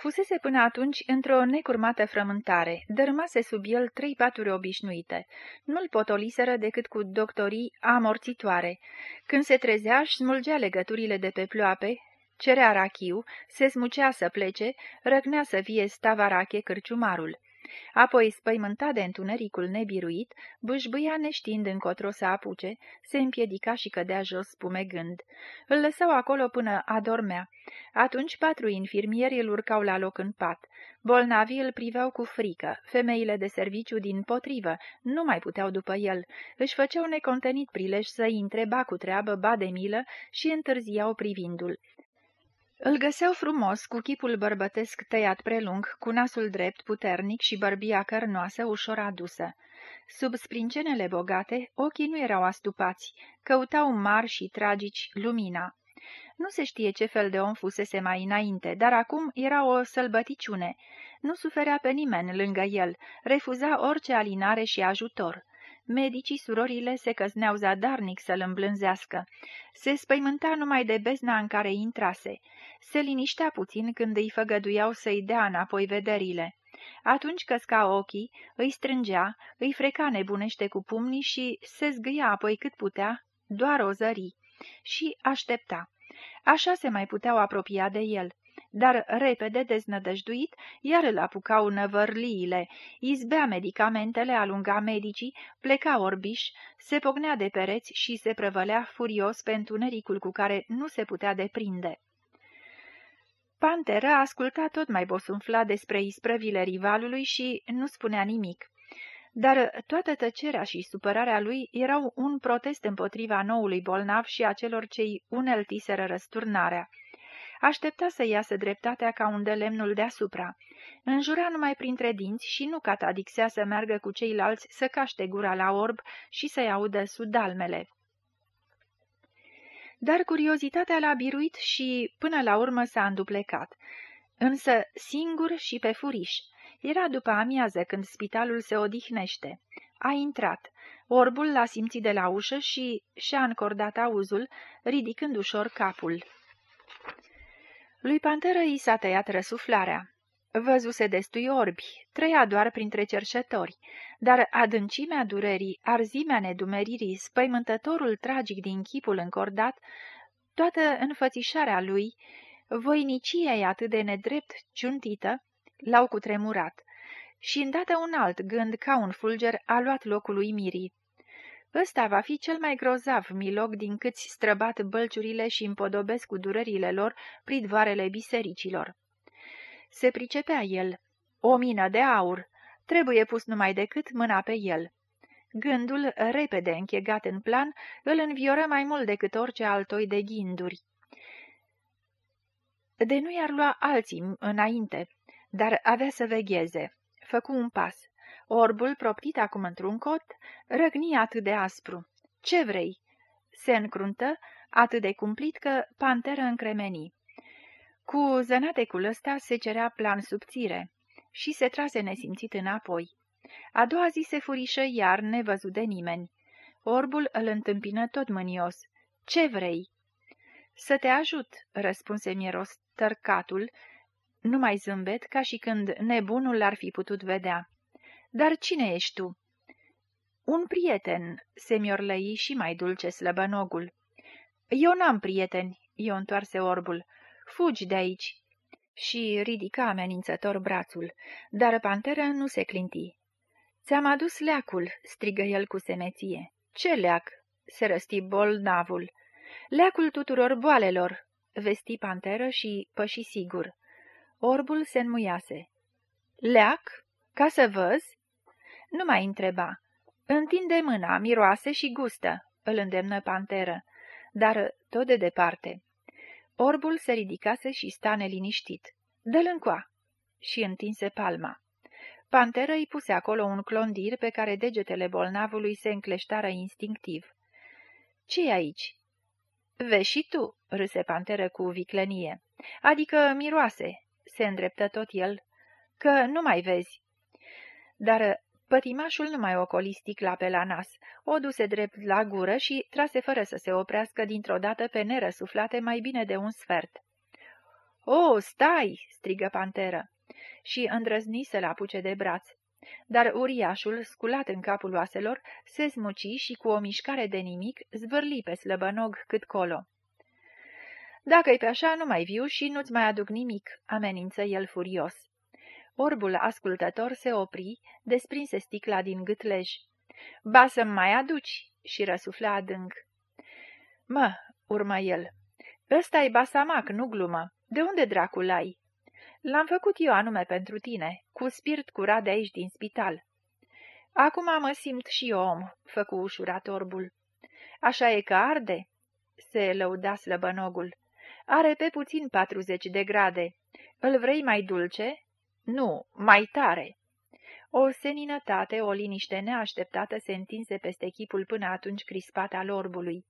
Fusese până atunci într-o necurmată frământare, dărmase sub el trei paturi obișnuite. Nu-l potoliseră decât cu doctorii amorțitoare. Când se trezea, își smulgea legăturile de pe ploape, cerea rachiu, se smucea să plece, răgnea să fie stavarache cârciumarul. Apoi, spăimântat de întunericul nebiruit, bâșbâia neștiind încotro să apuce, se împiedica și cădea jos spumegând. Îl lăsau acolo până adormea. Atunci patru infirmieri îl urcau la loc în pat. Bolnavii îl priveau cu frică, femeile de serviciu din potrivă nu mai puteau după el, își făceau necontenit prilej să intre ba cu treabă, ba de milă și întârziau privindul. Îl găseau frumos, cu chipul bărbătesc tăiat prelung, cu nasul drept, puternic și bărbia cărnoasă, ușor adusă. Sub sprincenele bogate, ochii nu erau astupați, căutau mari și tragici lumina. Nu se știe ce fel de om fusese mai înainte, dar acum era o sălbăticiune. Nu suferea pe nimeni lângă el, refuza orice alinare și ajutor. Medicii surorile se căzneau zadarnic să-l îmblânzească. Se spăimânta numai de bezna în care intrase. Se liniștea puțin când îi făgăduiau să-i dea înapoi vederile. Atunci căsca ochii, îi strângea, îi freca nebunește cu pumnii și se zgâia apoi cât putea, doar o zări. Și aștepta. Așa se mai puteau apropia de el dar repede deznădăjduit, iar îl apucau năvărliile, izbea medicamentele, alunga medicii, pleca orbiș, se pognea de pereți și se prăvălea furios pe întunericul cu care nu se putea deprinde. Pantera asculta tot mai bosunfla despre isprăvile rivalului și nu spunea nimic. Dar toată tăcerea și supărarea lui erau un protest împotriva noului bolnav și a celor cei uneltiseră răsturnarea. Aștepta să iasă dreptatea ca un de lemnul deasupra. Înjura numai printre dinți și nu catadixea să meargă cu ceilalți să caște gura la orb și să-i audă sudalmele. Dar curiozitatea l-a biruit și până la urmă s-a înduplecat. Însă singur și pe furiș. Era după amiază când spitalul se odihnește. A intrat. Orbul l-a simțit de la ușă și și-a încordat auzul, ridicând ușor capul. Lui Panteră i s-a tăiat răsuflarea. Văzuse destui orbi, trăia doar printre cerșători, dar adâncimea durerii, arzimea nedumeririi, spăimântătorul tragic din chipul încordat, toată înfățișarea lui, voinicia atât de nedrept ciuntită, l-au cutremurat. Și îndată un alt gând, ca un fulger, a luat locul lui Mirii. Ăsta va fi cel mai grozav miloc din câți străbat bălciurile și împodobesc cu durerile lor pridvoarele bisericilor. Se pricepea el. O mină de aur. Trebuie pus numai decât mâna pe el. Gândul, repede închegat în plan, îl învioră mai mult decât orice altoi de ghinduri. De nu i-ar lua alții înainte, dar avea să vegheze. Făcu un pas. Orbul, proptit acum într-un cot, răgni atât de aspru. Ce vrei?" Se încruntă, atât de cumplit că panteră încremeni. Cu zănatecul ăsta se cerea plan subțire și se trase nesimțit înapoi. A doua zi se furișă iar nevăzut de nimeni. Orbul îl întâmpină tot mânios. Ce vrei?" Să te ajut," răspunse mieros tărcatul, numai zâmbet ca și când nebunul l-ar fi putut vedea. Dar cine ești tu?" Un prieten," se miorlăi și mai dulce slăbănogul. Eu n-am prieteni," i-o întoarse orbul. Fugi de aici." Și ridica amenințător brațul, dar pantera nu se clinti. Ți-am adus leacul," strigă el cu semeție. Ce leac?" se răsti bolnavul. Leacul tuturor boalelor," vesti panteră și păși sigur. Orbul se înmuiase. Leac? Ca să văz?" Nu mai întreba. Întinde mâna, miroase și gustă, îl îndemnă panteră, dar tot de departe. Orbul se ridicase și sta neliniștit. Dă-l încoa! Și întinse palma. Panteră îi puse acolo un clondir pe care degetele bolnavului se încleștară instinctiv. ce aici?" Vezi și tu," râse panteră cu viclenie. Adică miroase," se îndreptă tot el, că nu mai vezi." Dar Pătimașul nu mai ocoli sticla pe la nas, o duse drept la gură și trase fără să se oprească dintr-o dată pe nerăsuflate mai bine de un sfert. O, stai!" strigă panteră și îndrăzni să-l apuce de braț. Dar uriașul, sculat în capul oaselor, se smuci și cu o mișcare de nimic zvârli pe slăbănog cât colo. Dacă-i pe așa, nu mai viu și nu-ți mai aduc nimic," amenință el furios. Orbul ascultător se opri, desprinse sticla din gâtlej. Ba să-mi mai aduci!" și răsuflă adânc. Mă, urmă el, ăsta e basamac, nu glumă. De unde dracul ai?" L-am făcut eu anume pentru tine, cu spirit curat de aici din spital." Acum mă simt și eu om," făcu ușurat orbul. Așa e că arde?" se lăuda slăbănogul. Are pe puțin patruzeci de grade. Îl vrei mai dulce?" Nu, mai tare." O seninătate, o liniște neașteptată se întinse peste chipul până atunci crispat al orbului.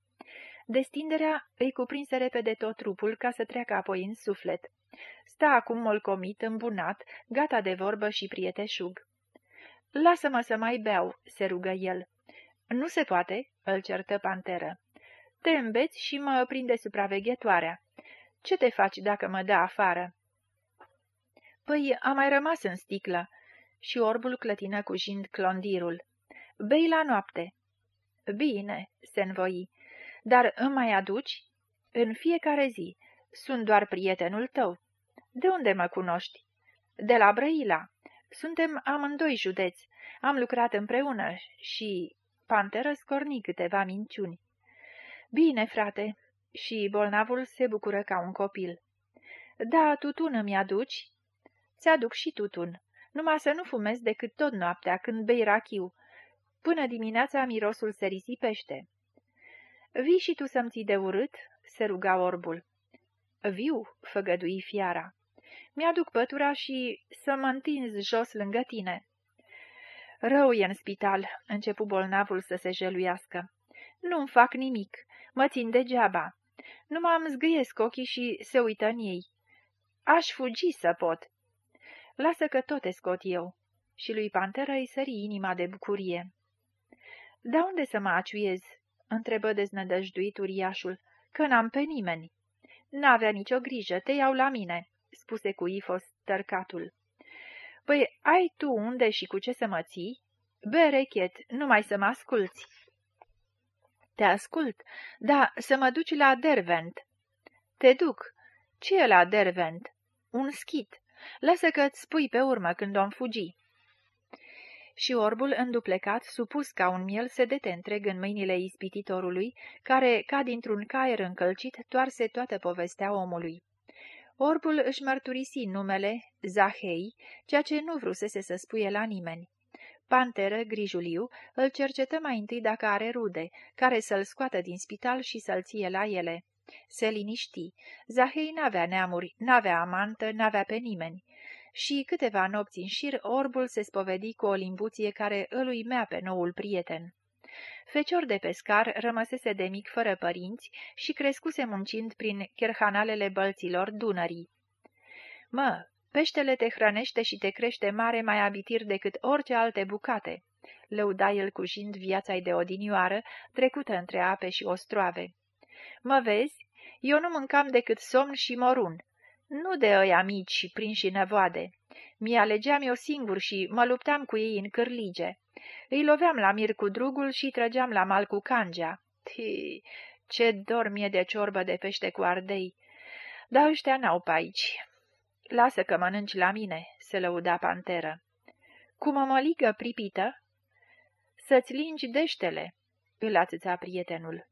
Destinderea îi cuprinse repede tot trupul ca să treacă apoi în suflet. Sta acum molcomit, îmbunat, gata de vorbă și prieteșug. Lasă-mă să mai beau," se rugă el. Nu se poate," îl certă panteră. Te îmbeți și mă prinde supraveghetoarea. Ce te faci dacă mă dă afară?" Păi, a mai rămas în sticlă." Și orbul clătină cu jind clondirul. Bei la noapte." Bine," se învoi. Dar îmi mai aduci?" În fiecare zi. Sunt doar prietenul tău." De unde mă cunoști?" De la Brăila. Suntem amândoi județi. Am lucrat împreună și... Panteră scorni câteva minciuni. Bine, frate." Și bolnavul se bucură ca un copil. Da, tutun îmi aduci?" Ți-aduc și tutun. Numai să nu fumezi decât tot noaptea când bei rachiu. Până dimineața mirosul se risipește." Vii și tu să-mi ții de urât?" se ruga orbul. Viu," făgădui fiara. Mi-aduc pătura și să mă întinzi jos lângă tine." Rău e în spital," începu bolnavul să se jeluiască. Nu-mi fac nimic, mă țin degeaba. Numai îmi zgâiesc ochii și se uită în ei. Aș fugi să pot." Lasă că tot te scot eu." Și lui Panteră îi sări inima de bucurie. De unde să mă aciuiez?" întrebă deznădăjduit uriașul, că n-am pe nimeni. N-avea nicio grijă, te iau la mine," spuse cu ifos tărcatul. Păi ai tu unde și cu ce să mă ții? Berechet, numai să mă asculți." Te ascult, da, să mă duci la Dervent." Te duc. Ce e la Dervent?" Un schit. Lasă că-ți spui pe urmă când om fugi." și orbul înduplecat, supus ca un miel, se dete întreg în mâinile ispititorului, care, ca dintr-un caier încălcit, toarse toată povestea omului. Orbul își mărturisi numele, Zahei, ceea ce nu vrusese să spuie la nimeni. Panteră, grijuliu, îl cercetă mai întâi dacă are rude, care să-l scoată din spital și să-l ție la ele. Se liniști. Zahei n-avea neamuri, n-avea amantă, n-avea pe nimeni și câteva nopți în șir orbul se spovedi cu o limbuție care îl uimea pe noul prieten. Fecior de pescar rămăsese de mic fără părinți și crescuse muncind prin cherhanalele bălților Dunării. Mă, peștele te hrănește și te crește mare mai abitir decât orice alte bucate, lăuda el cujind viața-i de odinioară, trecută între ape și ostroave. Mă vezi? Eu nu mâncam decât somn și morun, nu de ăia mici și prinși năvoade. Mi-alegeam eu singur și mă luptam cu ei în cârlige. Îi loveam la mir cu drugul și trăgeam la mal cu cangea. Ti, ce dor mie de ciorbă de pește cu ardei! Dar ăștia n-au pe aici. Lasă că mănânci la mine, se lăuda panteră. Cu mămăligă pripită? Să-ți lingi deștele, îl atâța prietenul.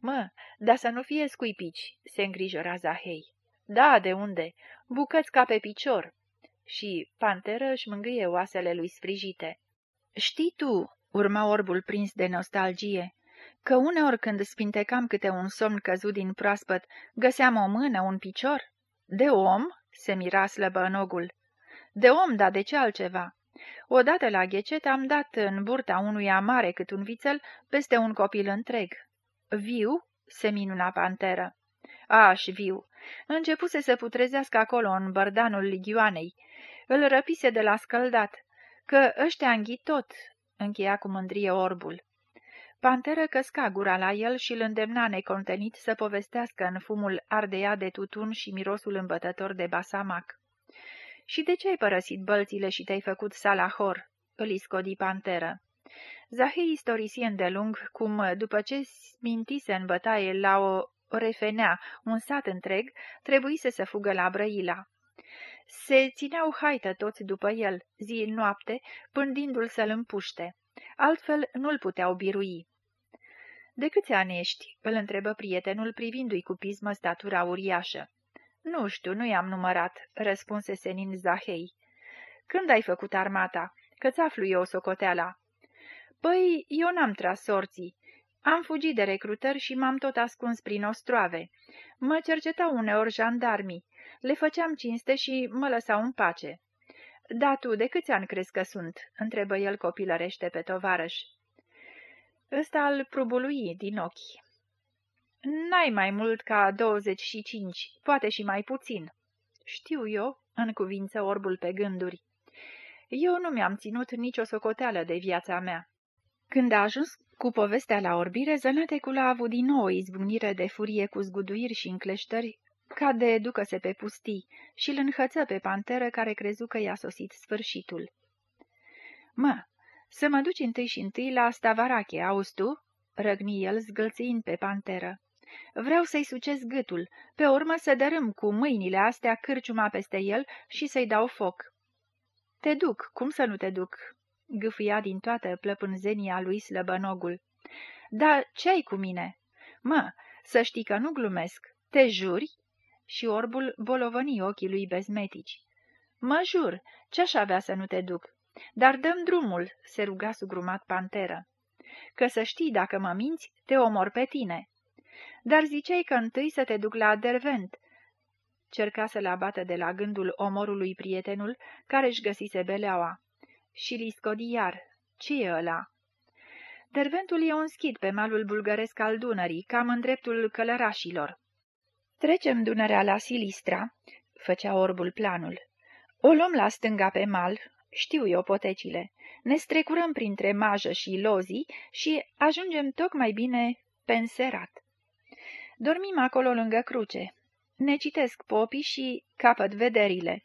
Mă, dar să nu fie scuipici, se îngrijora Zahei. Da, de unde? Bucăți ca pe picior." Și panteră își mângâie oasele lui sfrijite. Știi tu," urma orbul prins de nostalgie, că uneori când spintecam câte un somn căzut din proaspăt, găseam o mână, un picior? De om?" se mira slăbănogul. De om, da de ce altceva?" Odată la ghecet am dat în burta unui amare cât un vițel peste un copil întreg. Viu?" se minuna panteră. Aș, viu. Începuse să putrezească acolo în bărdanul ligioanei. Îl răpise de la scăldat, că ăștia înghi tot, încheia cu mândrie orbul. Panteră căsca gura la el și îl îndemna necontenit să povestească în fumul ardeia de tutun și mirosul îmbătător de basamac. Și de ce ai părăsit bălțile și te-ai făcut salahor?" îl iscodi Panteră. Zahei istorisi îndelung cum, după ce mintise în bătaie la o refenea un sat întreg, trebuise să fugă la Brăila. Se țineau haită toți după el, zi-noapte, pândindu-l să-l împuște. Altfel nu-l puteau birui. De câți ani ești?" îl întrebă prietenul privindu-i cu pismă statura uriașă. Nu știu, nu i-am numărat," răspunse senin Zahei. Când ai făcut armata? Că-ți aflu eu socoteala." Păi, eu n-am tras sorții. Am fugit de recrutări și m-am tot ascuns prin ostroave. Mă cercetau uneori jandarmii. Le făceam cinste și mă lăsau în pace. Da, tu, de câți ani crezi că sunt?" întrebă el copilărește pe tovarăș. Ăsta al prubului din ochi. N-ai mai mult ca douăzeci și cinci, poate și mai puțin." Știu eu," în cuvință orbul pe gânduri. Eu nu mi-am ținut nicio socoteală de viața mea." Când a ajuns cu povestea la orbire, Zănătecul a avut din nou o izbunire de furie cu zguduiri și încleștări, ca de ducă-se pe pustii, și îl înhăță pe panteră care crezu că i-a sosit sfârșitul. Mă, să mă duci întâi și întâi la Stavarache, auzi tu?" răgni el zgâlțind pe panteră. Vreau să-i sucesc gâtul, pe urmă să dărâm cu mâinile astea cârciuma peste el și să-i dau foc." Te duc, cum să nu te duc?" Gâfâia din toată plăpânzenia lui slăbănogul. Da, ce ai cu mine?" Mă, să știi că nu glumesc. Te juri?" Și orbul bolovăni ochii lui bezmetici. Mă jur, ce-aș avea să nu te duc? Dar dăm drumul," se ruga sugrumat panteră. Că să știi, dacă mă minți, te omor pe tine." Dar ziceai că întâi să te duc la Dervent." Cerca să-l abată de la gândul omorului prietenul, care își găsise beleaua. Și li scodi iar. Ce e ăla? Derventul e un schid pe malul bulgăresc al Dunării, cam în dreptul călărașilor. Trecem Dunărea la Silistra, făcea orbul planul. O luăm la stânga pe mal, știu eu potecile. Ne strecurăm printre majă și lozii și ajungem tocmai bine penserat. Dormim acolo lângă cruce. Ne citesc popii și capăt vederile.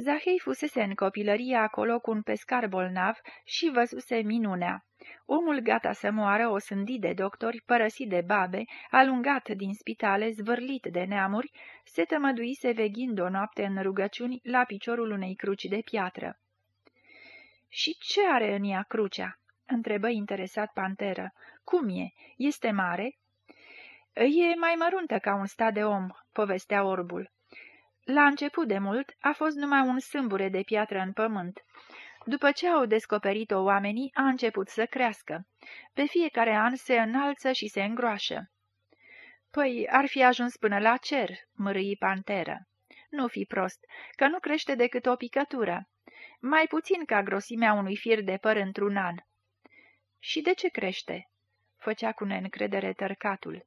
Zahei fusese în copilărie acolo cu un pescar bolnav și văzuse minunea. Omul gata să moară, osândit de doctori, părăsit de babe, alungat din spitale, zvârlit de neamuri, se tămăduise veghind o noapte în rugăciuni la piciorul unei cruci de piatră. Și ce are în ea crucea?" întrebă interesat panteră. Cum e? Este mare?" E mai măruntă ca un stat de om," povestea orbul. La început de mult a fost numai un sâmbure de piatră în pământ. După ce au descoperit-o oamenii, a început să crească. Pe fiecare an se înalță și se îngroașă. Păi, ar fi ajuns până la cer, mărâi panteră. Nu fi prost, că nu crește decât o picătură. Mai puțin ca grosimea unui fir de păr într-un an. Și de ce crește? Făcea cu neîncredere tărcatul.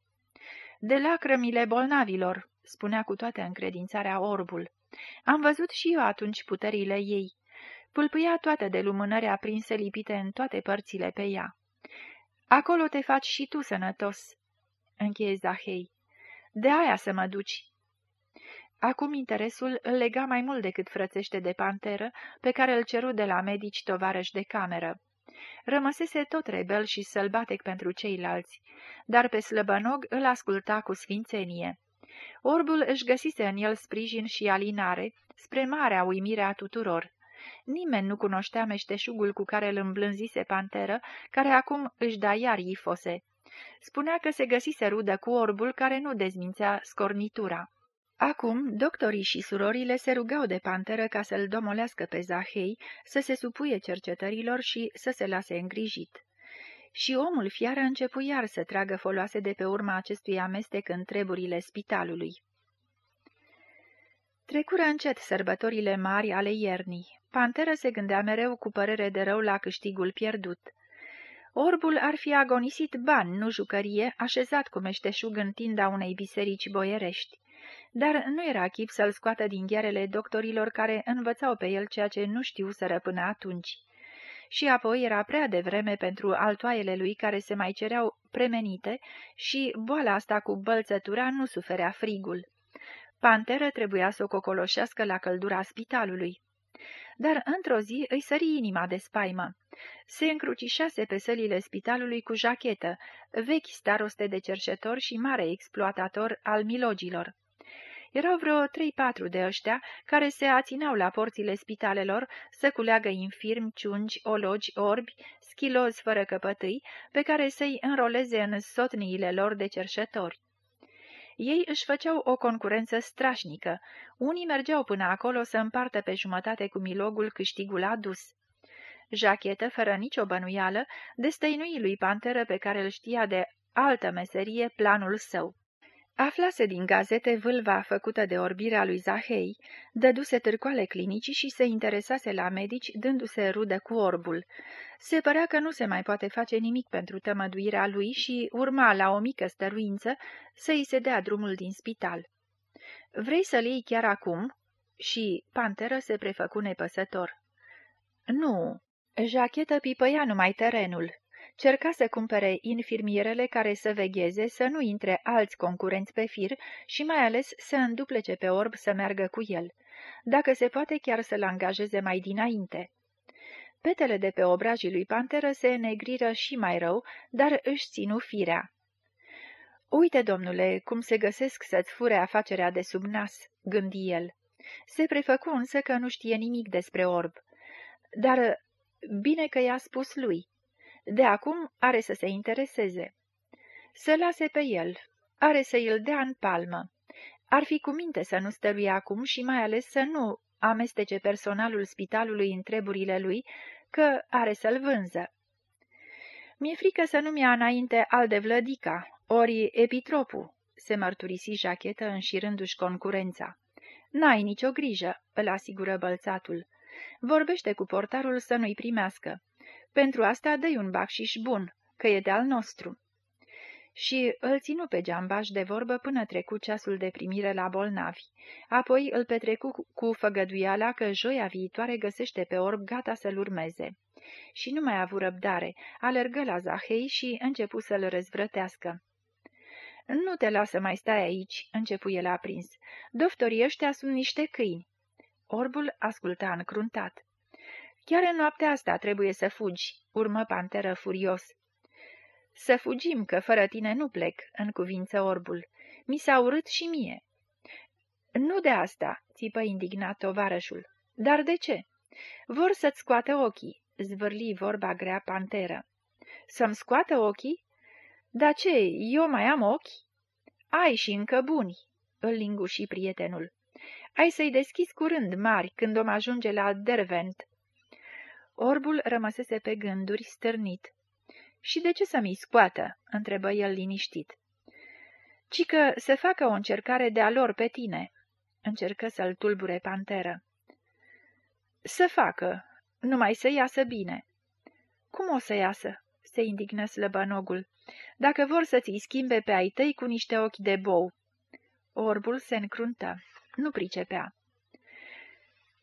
De lacrămile bolnavilor, spunea cu toată încredințarea orbul. Am văzut și eu atunci puterile ei. Pâlpâia toată de lumânări aprinse lipite în toate părțile pe ea. Acolo te faci și tu sănătos, încheie Zahei. De aia să mă duci. Acum interesul îl lega mai mult decât frățește de panteră, pe care îl ceru de la medici tovarăși de cameră. Rămăsese tot rebel și sălbatec pentru ceilalți, dar pe slăbănog îl asculta cu sfințenie. Orbul își găsise în el sprijin și alinare, spre marea uimire a tuturor. Nimeni nu cunoștea meșteșugul cu care îl îmblânzise panteră, care acum își da iar ifose. Spunea că se găsise rudă cu orbul care nu dezmințea scornitura. Acum, doctorii și surorile se rugau de panteră ca să-l domolească pe Zahei, să se supuie cercetărilor și să se lase îngrijit și omul fiară începu iar să tragă foloase de pe urma acestui amestec în treburile spitalului. Trecură încet sărbătorile mari ale iernii. Panteră se gândea mereu cu părere de rău la câștigul pierdut. Orbul ar fi agonisit bani, nu jucărie, așezat cu meșteșug în tinda unei biserici boierești. Dar nu era chip să-l scoată din ghearele doctorilor care învățau pe el ceea ce nu știu să până atunci și apoi era prea devreme pentru altoaiele lui care se mai cereau premenite și boala asta cu bălțătura nu suferea frigul. Panteră trebuia să o cocoloșească la căldura spitalului. Dar într-o zi îi sări inima de spaimă. Se încrucișase pe sălile spitalului cu jachetă, vechi staroste de cerșetor și mare exploatator al milogilor. Erau vreo trei-patru de ăștia care se ațineau la porțile spitalelor să culeagă infirmi, ciungi, ologi, orbi, schilozi fără căpătâi, pe care să-i înroleze în sotniile lor de cerșători. Ei își făceau o concurență strașnică. Unii mergeau până acolo să împartă pe jumătate cu milogul câștigul adus. Jachetă, fără nicio bănuială, destăinui lui Panteră pe care îl știa de altă meserie planul său. Aflase din gazete vâlva făcută de orbirea lui Zahei, dăduse târcoale clinicii și se interesase la medici, dându-se rudă cu orbul. Se părea că nu se mai poate face nimic pentru tămăduirea lui și urma la o mică stăruință să-i se dea drumul din spital. Vrei să-l iei chiar acum?" Și Panteră se prefăcu nepăsător. Nu." Jachetă pipăia numai terenul. Cerca să cumpere infirmierele care să vegheze, să nu intre alți concurenți pe fir și mai ales să înduplece pe orb să meargă cu el. Dacă se poate chiar să-l angajeze mai dinainte. Petele de pe obrajii lui Panteră se negriră și mai rău, dar își ținu firea. Uite, domnule, cum se găsesc să-ți fure afacerea de sub nas," gândi el. Se prefăcu însă că nu știe nimic despre orb. Dar bine că i-a spus lui. De acum are să se intereseze. Să lase pe el, are să îl dea în palmă. Ar fi cu minte să nu stărui acum și mai ales să nu amestece personalul spitalului în treburile lui, că are să-l vânză. Mi-e frică să nu-mi ia înainte al de vlădica, ori epitropu, se mărturisi jachetă înșirându-și concurența. N-ai nicio grijă, îl asigură bălțatul. Vorbește cu portarul să nu-i primească. Pentru asta dă un bacșiș bun, că e de-al nostru." Și îl ținu pe geambaș de vorbă până trecu ceasul de primire la bolnavi. Apoi îl petrecu cu făgăduiala că joia viitoare găsește pe orb gata să-l urmeze. Și nu mai a avut răbdare, alergă la Zahei și începu să-l răzvrătească. Nu te lasă mai stai aici," începu el aprins. Doctorii ăștia sunt niște câini." Orbul asculta încruntat. Chiar în noaptea asta trebuie să fugi," urmă panteră furios. Să fugim, că fără tine nu plec," în cuvință orbul. Mi s-a urât și mie." Nu de asta," țipă indignat tovarășul. Dar de ce?" Vor să-ți scoată ochii," zvârli vorba grea panteră. Să-mi scoată ochii? Da ce, eu mai am ochi?" Ai și încă buni," îl linguși prietenul. Ai să-i deschizi curând mari când om ajunge la Dervent." Orbul rămăsese pe gânduri, stârnit. Și de ce să mi scoată?" întrebă el liniștit. Ci că se facă o încercare de-a lor pe tine." Încercă să-l tulbure panteră. Să facă, numai să iasă bine." Cum o să iasă?" se indignă slăbănogul. Dacă vor să ți-i schimbe pe ai tăi cu niște ochi de bou." Orbul se încruntă. Nu pricepea.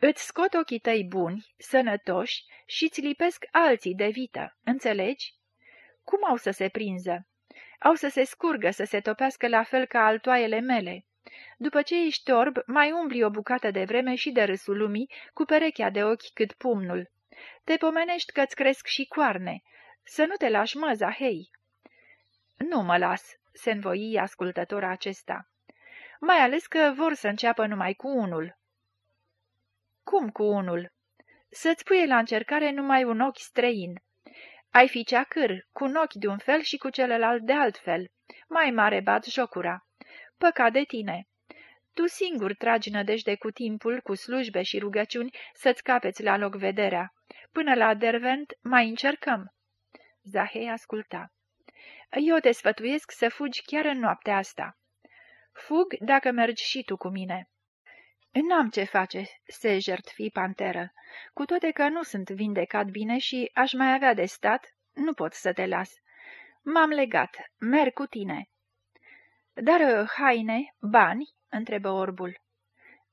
Îți scot ochii tăi buni, sănătoși și îți lipesc alții de vită, înțelegi? Cum au să se prinză? Au să se scurgă, să se topească la fel ca altoaiele mele. După ce ești orb, mai umbli o bucată de vreme și de râsul lumii, cu perechea de ochi cât pumnul. Te pomenești că-ți cresc și coarne. Să nu te lași măza, hei! Nu mă las, se învoi ascultătora acesta. Mai ales că vor să înceapă numai cu unul. Cum cu unul? Să-ți pui la încercare numai un ochi străin. Ai fi ceacâr, cu un ochi de un fel și cu celălalt de altfel. Mai mare bat jocura. Păcat de tine. Tu singur tragi nădejde cu timpul, cu slujbe și rugăciuni, să-ți capeți la loc vederea. Până la dervent mai încercăm. Zahei asculta. Eu te sfătuiesc să fugi chiar în noaptea asta. Fug dacă mergi și tu cu mine. N-am ce face, se jertfi panteră. Cu toate că nu sunt vindecat bine și aș mai avea de stat, nu pot să te las. M-am legat, merg cu tine. Dar haine, bani? întrebă orbul.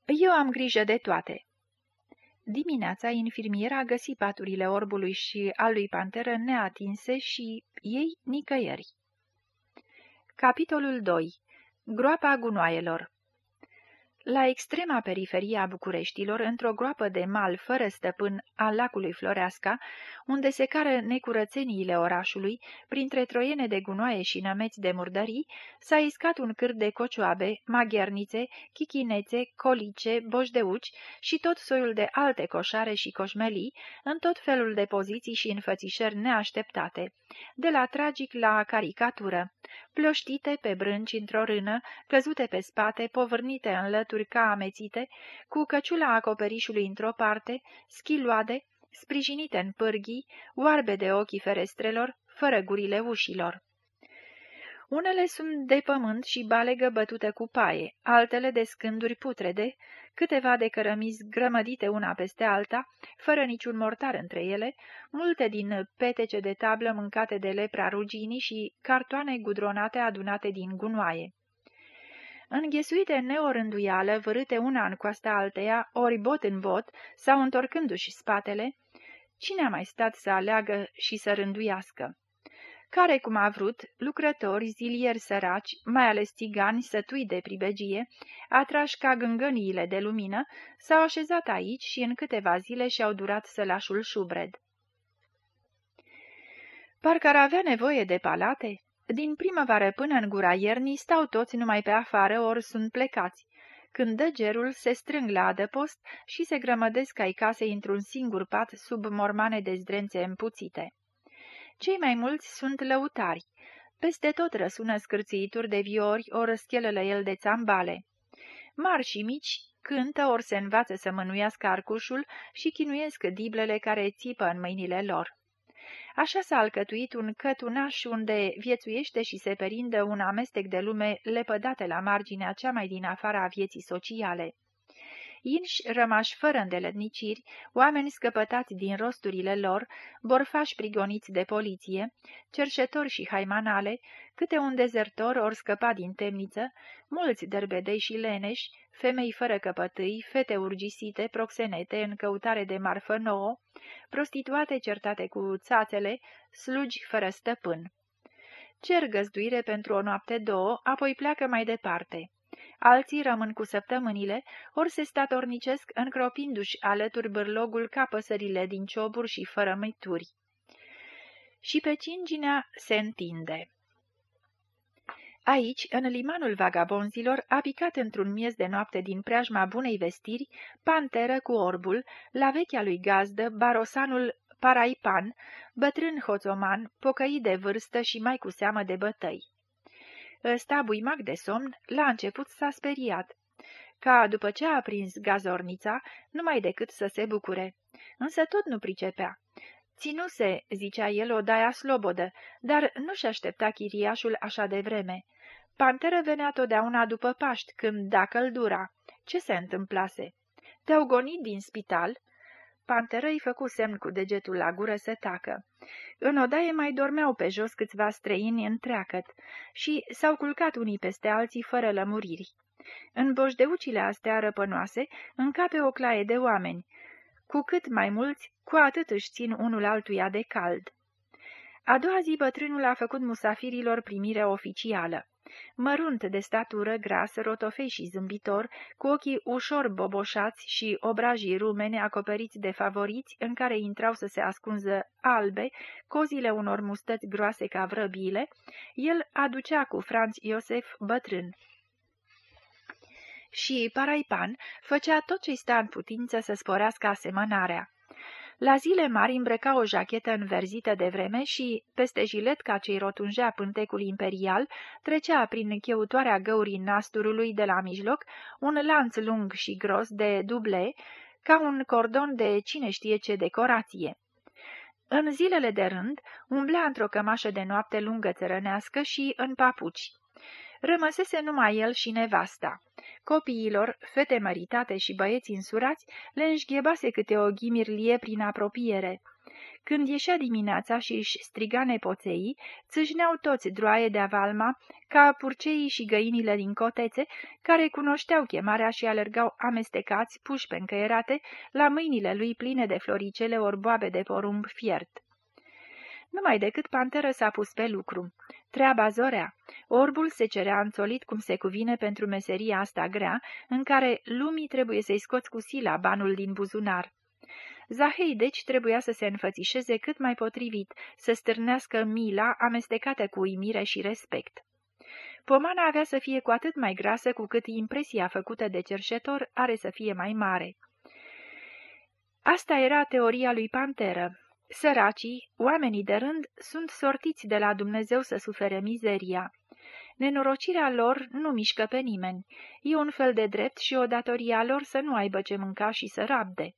Eu am grijă de toate. Dimineața, infirmiera găsi paturile orbului și al lui Panteră neatinse și ei nicăieri. Capitolul 2. Groapa gunoaielor la extrema periferie a Bucureștilor, într-o groapă de mal fără stăpân al lacului Floreasca, unde se cară necurățeniile orașului, printre troiene de gunoaie și nămeți de murdării, s-a iscat un câr de cocioabe, maghernițe, chichinețe, colice, boșdeuci și tot soiul de alte coșare și coșmelii, în tot felul de poziții și înfățișări neașteptate, de la tragic la caricatură, ploștite pe brânci într-o rână, căzute pe spate, povârnite în lături ca amețite, cu căciula acoperișului într-o parte, schiloade, sprijinite în pârghii, oarbe de ochii ferestrelor, fără gurile ușilor. Unele sunt de pământ și balegă bătută cu paie, altele de scânduri putrede, câteva de cărămizi grămădite una peste alta, fără niciun mortar între ele, multe din petece de tablă mâncate de lepra ruginii și cartoane gudronate adunate din gunoaie. Înghesuite neorânduială, vârâte una în coasta alteia, ori bot în bot, sau întorcându-și spatele, cine a mai stat să aleagă și să rânduiască? Care, cum a vrut, lucrători, zilieri săraci, mai ales țigani sătui de pribegie, atrași ca gângăniile de lumină, s-au așezat aici și în câteva zile și-au durat sălașul șubred. Parcă ar avea nevoie de palate. Din primăvară până în gura iernii stau toți numai pe afară ori sunt plecați. Când dă gerul, se strâng la adăpost și se grămădesc ai casei într-un singur pat sub mormane de zdrențe împuțite. Cei mai mulți sunt lăutari. Peste tot răsună scârțiituri de viori, ori schelele el de țambale. Mari și mici cântă ori se învață să mânuiască arcușul și chinuiesc diblele care țipă în mâinile lor. Așa s-a alcătuit un cătunaș unde viețuiește și se perindă un amestec de lume lepădate la marginea cea mai din afara vieții sociale inși rămași fără îndeletniciri, oameni scăpătați din rosturile lor, borfași prigoniți de poliție, cerșetori și haimanale, câte un dezertor ori scăpat din temniță, mulți derbedei și leneși, femei fără căpătâi, fete urgisite, proxenete în căutare de marfă nouă, prostituate certate cu țațele, slugi fără stăpân. Cer găzduire pentru o noapte două, apoi pleacă mai departe alții rămân cu săptămânile, ori se statornicesc încropindu-și alături bârlogul ca păsările din cioburi și fără măituri. Și pe cinginea se întinde. Aici, în limanul vagabonzilor, a picat într-un miez de noapte din preajma bunei vestiri, panteră cu orbul, la vechea lui gazdă, barosanul Paraipan, bătrân hoțoman, pocăit de vârstă și mai cu seamă de bătăi. Ăsta, buimac de somn, la început s-a speriat. Ca după ce a aprins gazornița, numai decât să se bucure. Însă tot nu pricepea. Ținuse, zicea el, o daia slobodă, dar nu-și aștepta chiriașul așa de vreme. Panteră venea totdeauna după Paști, când da căldura. Ce se întâmplase? Te-au gonit din spital? Panteră îi făcu semn cu degetul la gură să tacă. În odaie mai dormeau pe jos câțiva străini întreacăt și s-au culcat unii peste alții fără lămuriri. În boșdeucile astea răpănoase încape o claie de oameni. Cu cât mai mulți, cu atât își țin unul altuia de cald. A doua zi bătrânul a făcut musafirilor primire oficială. Mărunt de statură, gras, rotofei și zâmbitor, cu ochii ușor boboșați și obrajii rumene acoperiți de favoriți în care intrau să se ascunză albe, cozile unor mustăți groase ca vrăbile, el aducea cu Franz Iosef bătrân. Și Paraipan făcea tot ce-i sta în putință să sporească asemănarea. La zile mari îmbrăca o jachetă înverzită de vreme și, peste jiletca ce-i rotunjea pântecul imperial, trecea prin încheutoarea găurii nasturului de la mijloc un lanț lung și gros de duble, ca un cordon de cine știe ce decorație. În zilele de rând, umblea într-o cămașă de noapte lungă țărănească și în papuci. Rămăsese numai el și nevasta. Copiilor, fete măritate și băieți însurați, le înșghebase câte o ghimirlie prin apropiere. Când ieșea dimineața și își striga nepoței, țâșneau toți droaie de avalma, ca purceii și găinile din cotețe, care cunoșteau chemarea și alergau amestecați, puși pe încăierate, la mâinile lui pline de floricele orboabe de porumb fiert. Numai decât panteră s-a pus pe lucru. Treaba zorea. Orbul se cerea înțolit cum se cuvine pentru meseria asta grea, în care lumii trebuie să-i scoți cu sila banul din buzunar. Zahei deci trebuia să se înfățișeze cât mai potrivit, să stârnească mila amestecată cu uimire și respect. Pomana avea să fie cu atât mai grasă cu cât impresia făcută de cerșetor are să fie mai mare. Asta era teoria lui Panteră. Săracii, oamenii de rând, sunt sortiți de la Dumnezeu să sufere mizeria. Nenorocirea lor nu mișcă pe nimeni. E un fel de drept și o datorie a lor să nu aibă ce mânca și să rabde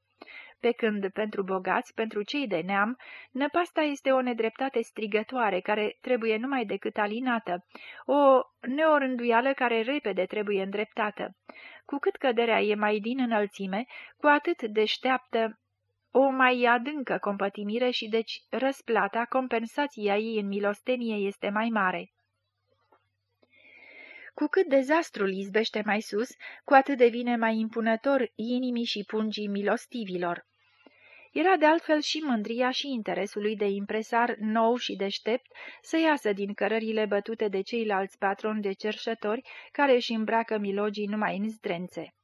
pe când pentru bogați, pentru cei de neam, năpasta este o nedreptate strigătoare care trebuie numai decât alinată, o neorânduială care repede trebuie îndreptată. Cu cât căderea e mai din înălțime, cu atât deșteaptă o mai adâncă compătimire și deci răsplata, compensația ei în milostenie este mai mare. Cu cât dezastrul izbește mai sus, cu atât devine mai impunător inimii și pungii milostivilor. Era de altfel și mândria și interesul lui de impresar nou și deștept să iasă din cărările bătute de ceilalți patroni de cerșători care își îmbracă milogii numai în zdrențe.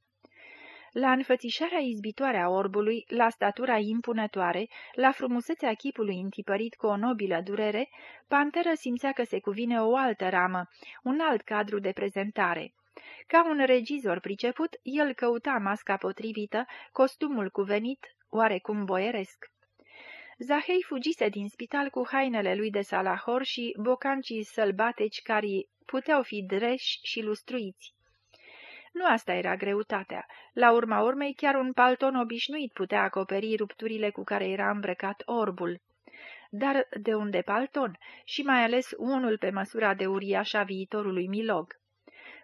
La înfățișarea izbitoare a orbului, la statura impunătoare, la frumusețea chipului întipărit cu o nobilă durere, Panteră simțea că se cuvine o altă ramă, un alt cadru de prezentare. Ca un regizor priceput, el căuta masca potrivită, costumul cuvenit, oarecum boieresc. Zahei fugise din spital cu hainele lui de salahor și bocancii sălbateci care puteau fi dreși și lustruiți. Nu asta era greutatea. La urma urmei, chiar un palton obișnuit putea acoperi rupturile cu care era îmbrăcat orbul. Dar de unde palton? Și mai ales unul pe măsura de uriașa viitorului Milog.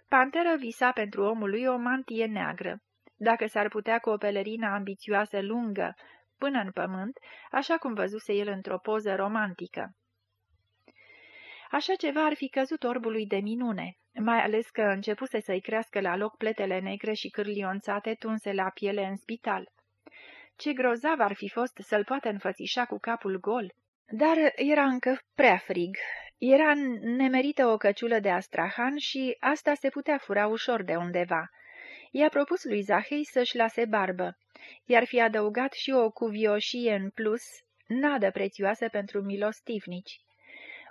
Panteră visa pentru omul lui o mantie neagră. Dacă s-ar putea cu o pelerină ambițioasă lungă, până în pământ, așa cum văzuse el într-o poză romantică. Așa ceva ar fi căzut orbului de minune, mai ales că începuse să-i crească la loc pletele negre și cârlionțate tunse la piele în spital. Ce grozav ar fi fost să-l poată înfățișa cu capul gol! Dar era încă prea frig. Era nemerită o căciulă de astrahan și asta se putea fura ușor de undeva. I-a propus lui Zahei să-și lase barbă. I-ar fi adăugat și o cuvioșie în plus, nadă prețioasă pentru milostivnici.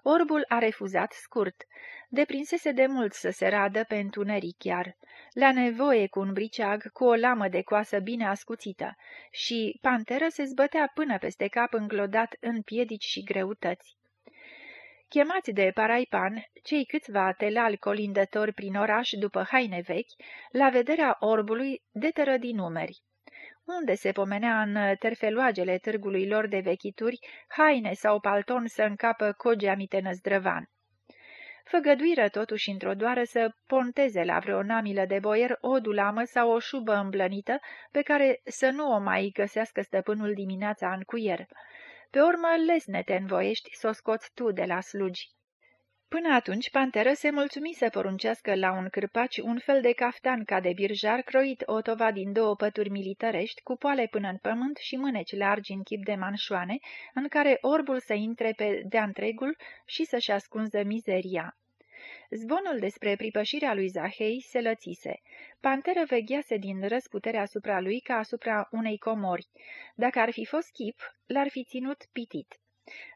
Orbul a refuzat scurt. Deprinsese de mult să se radă pe întuneric chiar. La nevoie cu un briceag, cu o lamă de coasă bine ascuțită. Și panteră se zbătea până peste cap înglodat în piedici și greutăți. Chemați de Paraipan, cei câțiva telali colindători prin oraș după haine vechi, la vederea orbului deteră din numeri unde se pomenea în terfeloagele târgului lor de vechituri, haine sau palton să încapă cogeamite năzdrăvan. Făgăduiră totuși într-o doară să ponteze la vreo namilă de boier o dulamă sau o șubă îmblănită pe care să nu o mai găsească stăpânul dimineața în cuier. Pe urmă lesne te învoiești să o scoți tu de la slugi. Până atunci, Panteră se mulțumi să poruncească la un cârpaci un fel de caftan ca de birjar croit otova din două pături militărești, cu poale până în pământ și mâneci largi în chip de manșoane, în care orbul să intre pe de întregul și să-și ascunză mizeria. Zvonul despre pripășirea lui Zahei se lățise. Panteră veghease din răsputere asupra lui ca asupra unei comori. Dacă ar fi fost chip, l-ar fi ținut pitit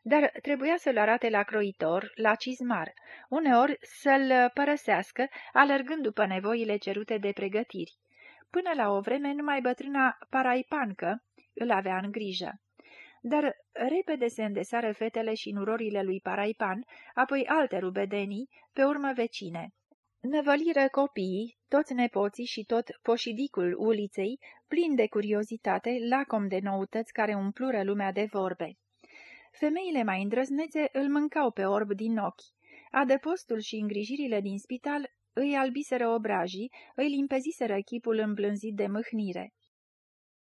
dar trebuia să-l arate la croitor, la cizmar, uneori să-l părăsească, alergând după nevoile cerute de pregătiri. Până la o vreme numai bătrâna Paraipancă îl avea în grijă. Dar repede se îndesară fetele și nurorile lui Paraipan, apoi alte rubedenii, pe urmă vecine. Năvăliră copiii, toți nepoții și tot poșidicul uliței, plin de curiozitate, lacom de noutăți care umplură lumea de vorbe. Femeile mai îndrăznețe îl mâncau pe orb din ochi. Adăpostul și îngrijirile din spital îi albiseră obrajii, îi limpeziseră chipul îmblânzit de mâhnire.